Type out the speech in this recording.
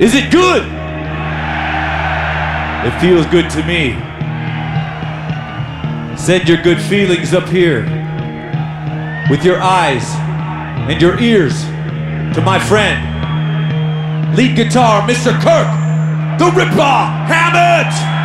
Is it good? It feels good to me. Send your good feelings up here with your eyes and your ears to my friend, lead guitar, Mr. Kirk, the Ripper Hammett!